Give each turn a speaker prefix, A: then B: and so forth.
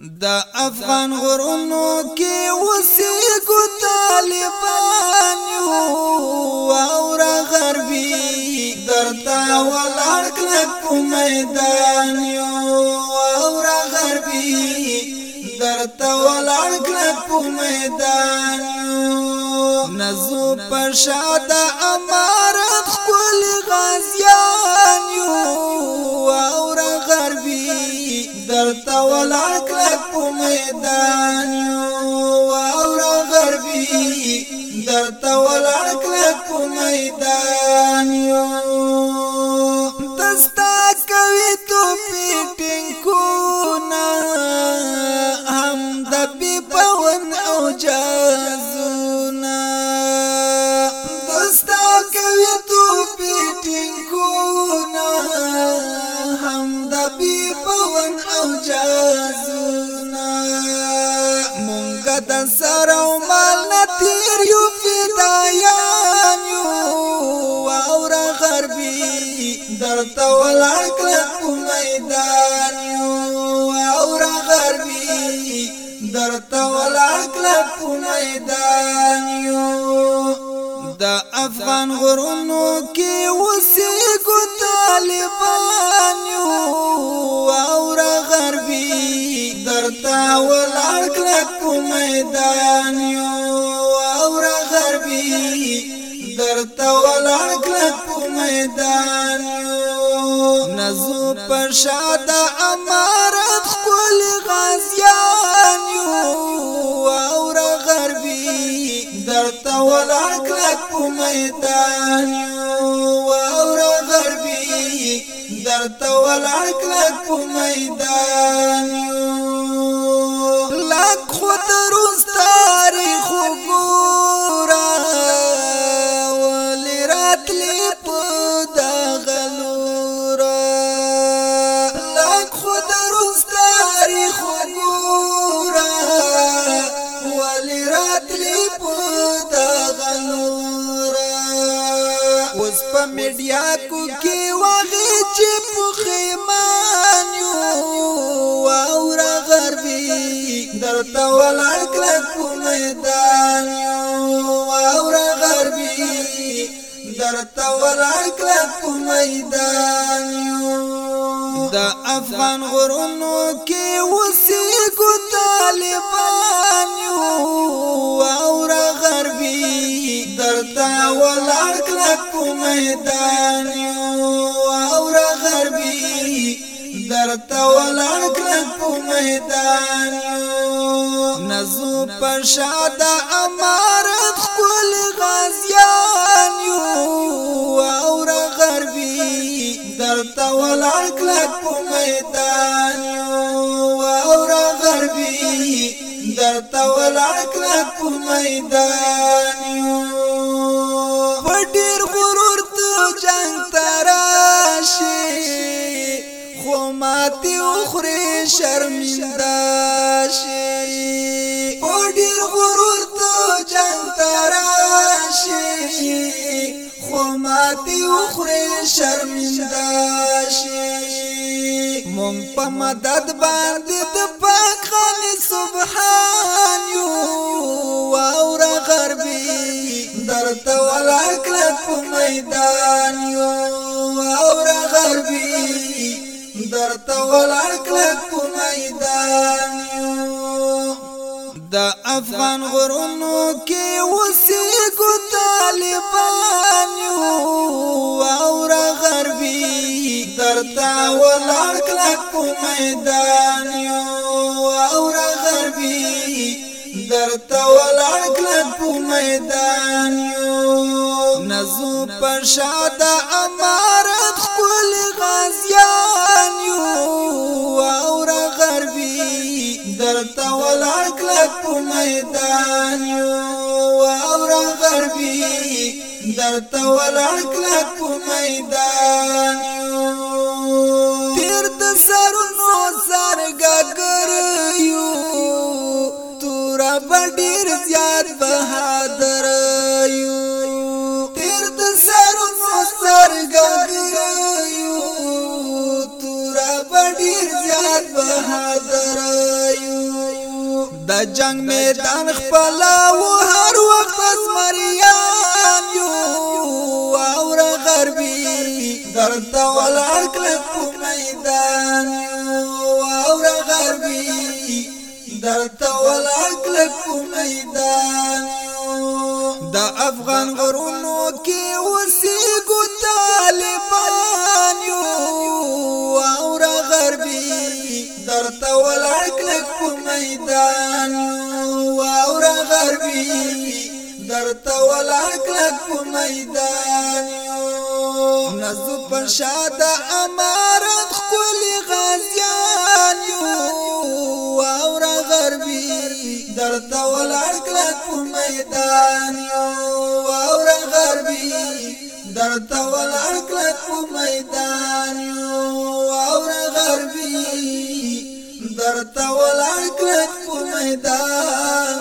A: د افغان غرونو کې وسېګو طالبان یو او را غربي درتا ولړ کلک په میدان یو او را غربي درتا ولړ کلک په میدان نزو پر شاد امارت خپل غازیان یو او را غربي درتا ولړ په میدان یو واورا غربي درته ولاړ کله په میدان یو تستا کوي تو پیټینګ کو نا هم د بي پون او جازونا تستا کوي تو پیټینګ کو نا هم د بي پون او جازونا بدن سر او مال نتیر یو فدایان یو او را غربی در تول عقل په میدان یو او را غربی در تول عقل په میدان یو د افغان غرونو کې وسې کو طالبان یو او را تا ولاړ کلک میدان یو او را غربي درته ولاړ کلک میدان یو نزو پر شاد امارت خپل غازیان یو او را غربي درته ولاړ کلک میدان یو او را غربي درته ولاړ کلک میدان یو درو په میډیا کو کې واغې چې پخېمان یو او را غربي درته ولړ کړ په میدان یو او را غربي درته ولړ کړ په میدان یو د افغان غرونو کې وسې شهیدان یو او را غربی در تولان کلک پو میدان یو نزو پرشاد امارت خپل غازیان یو او را غربی در تولان کلک پو میدان یو او را څنګ تراشي خو ماتي وخري شرمنده شي او ډیر غرور ته جنگ تراشي خو ماتي وخري شرمنده شي مونږ په مدد باندې د پاک خالي سبحان یو او غربي درته په میدان یو او را غربي درته ولاړ کلک په میدان یو د افغان غرونو کې وسېګو طالبان یو او را غربي درته ولاړ کلک په میدان یو او را غربي درته ولاړ کلک په میدان یو نازو پر شاد امارت خپل غازیان یو او را غربي درته ولاړ کلک په میدان یو او را غربي درته ولاړ کلک په میدان یو تیر د سرونو سرګګر یو تور بډیر زیات بهادر ډیر زیات بهادر یو د جنگ میدان خپل او هر وخت اسمریان یو او را غربي درته ولا کلک په میدان یو او را غربي درته ولا کلک په میدان د افغان غرونو کې اوسې ورته ولاړ کلک په میدان واورا غربي درته ولاړ کلک په میدان نزو پر شاد امارت خپل غازیان یو واورا غربي درته ولاړ کلک په میدان یو واورا غربي درته ولاړ کلک په میدان یو درته ولاړ کړ په میدان